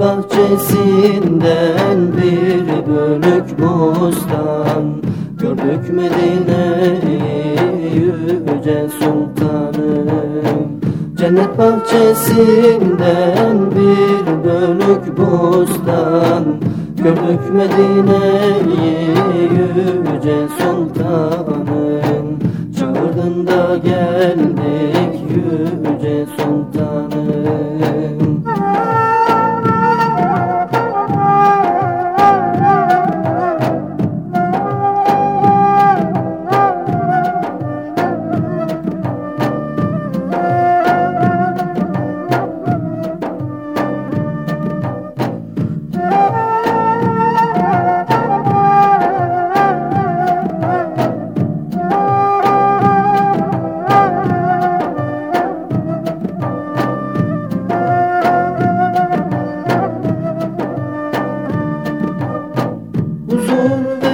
bahçesinden bir bölük bustan Gördük Medine'yi yüce sultanım. Cennet bahçesinden bir bölük bustan Gördük Medine'yi yüce sultanım. Çağırdın da geldik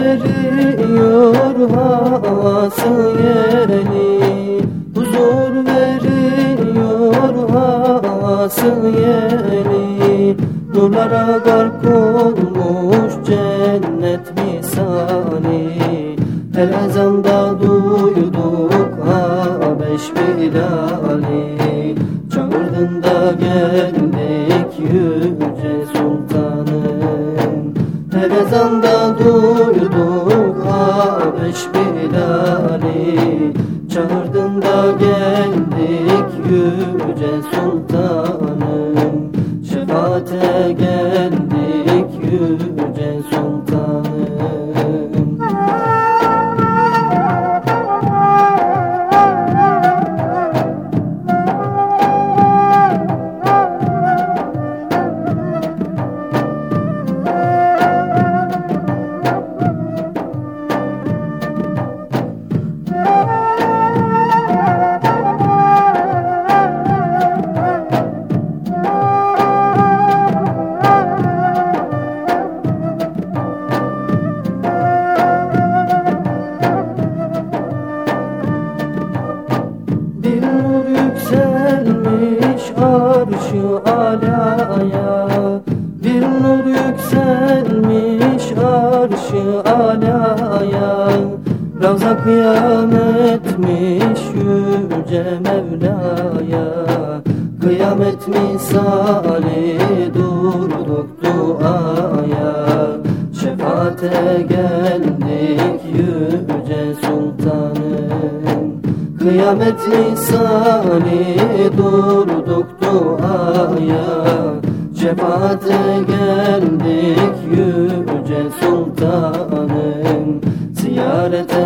veriyor havası yeni Huzur veriyor havası yeni Nurlara ezanda duyduk Habeş Bilal'i. Çağırdın arşı alaya Ravza kıyametmiş yüce Mevla'ya. Kıyamet misali durduk duaya. Şefaate geldik yüce sultanım Kıyamet misali durduk duaya. Şefaate geldik yüce sultanım Ziyarete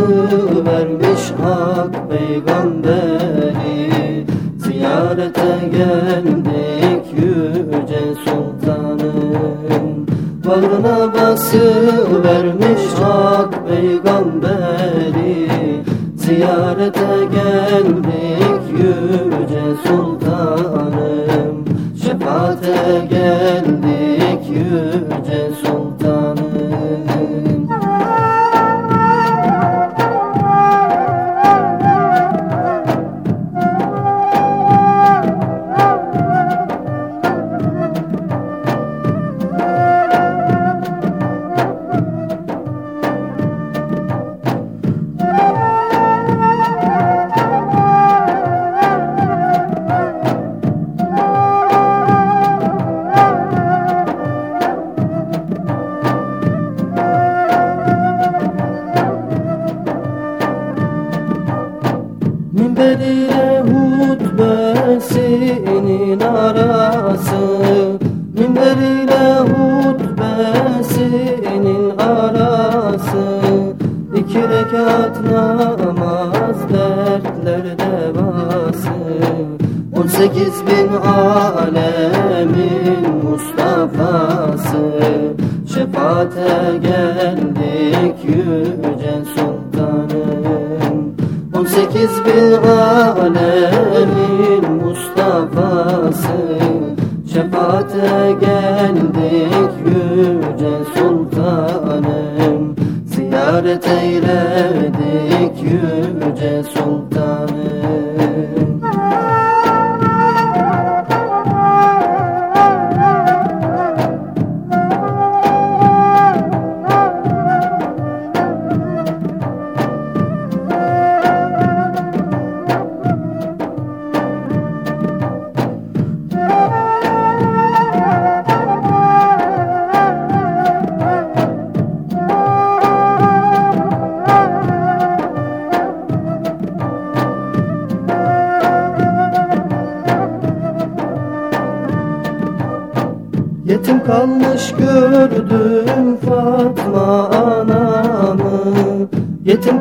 Bası vermiş hak peygamberi. Ziyarete geldik yüce sultanım. Bağrına bası vermiş hak peygamberi. Ziyarete geldik yüce sultanım. Şefaate geldik beni hutbesinin arası. Minber ile hutbesinin arası. İki rekat namaz dertler devası. On sekiz bin alemin Mustafa'sı. Şefaate geldik yüce sultan 18 bin alemin Mustafa'sı. Şefaate geldik yüce sultanım. Ziyaret eyledik yüce sultanım.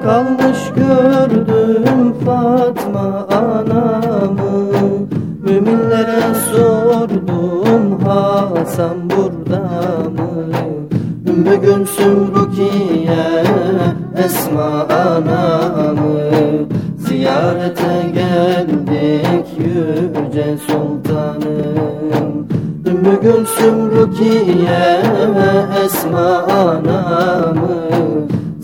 Kalmış gördüm Fatma anamı. Müminlere sordum Hasan burada mı? Ümmü Gülsüm Rukiye Esma anamı. Ziyarete geldik yüce sultanım. Ümmü Gülsüm Rukiye Esma anamı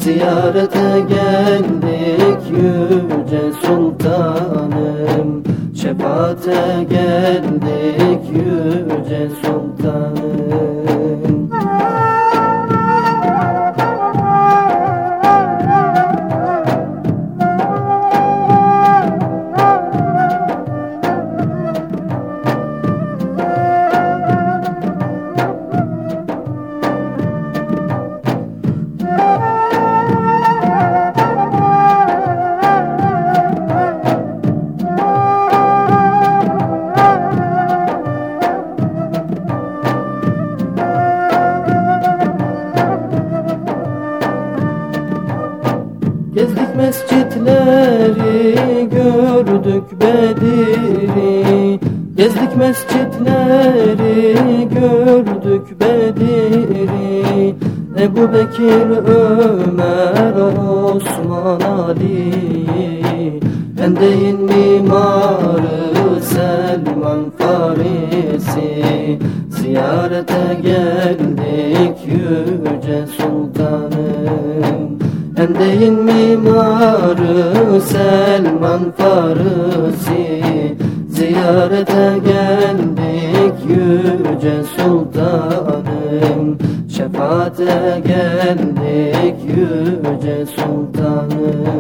Ziyarete geldik yüce sultanım. Şefaate geldik yüce sultanım Farisi Ziyarete geldik yüce sultanım. Endeyin mimarı Selman Farisi Ziyarete geldik yüce sultanım. Şefaate geldik yüce sultanım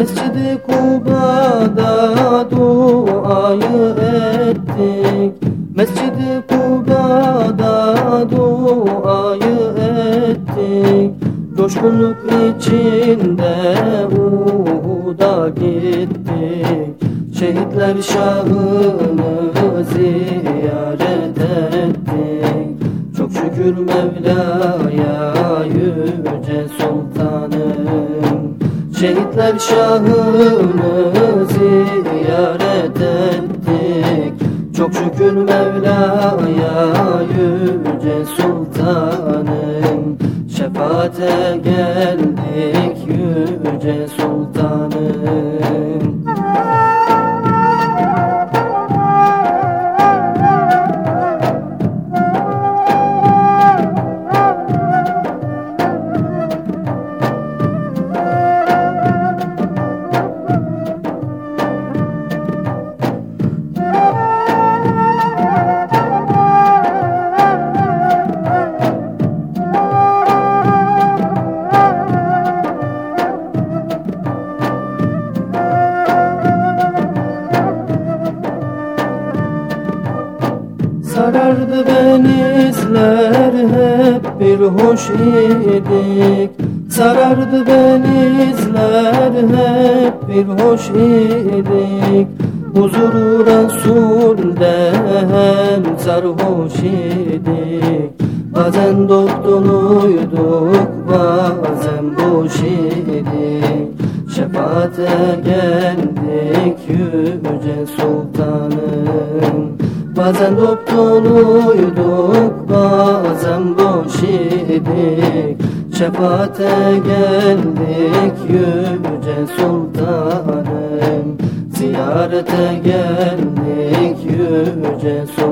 Mescid-i Kuba'da duayı ettik. Mescid-i Kuba'da duayı ettik. Coşkunluk içinde Uhud'a gittik. Şehitler şahını ziyaret ettik. Çok şükür Mevla'ya yüce sultanım Şehitler şahını ziyaret ettik. Çok şükür Mevla'ya yüce sultanım. Şefaate geldik yüce sultanım bir hoş idik. Sarardı denizler hep bir hoş idik. Huzuru Resul'de hem sarhoş idik. Bazen dop bazen boş idik. Şefaate geldik yüce sultanım Bazen dop bazen boş idik Şefaate geldik yüce sultanım. Ziyarete geldik yüce sultanım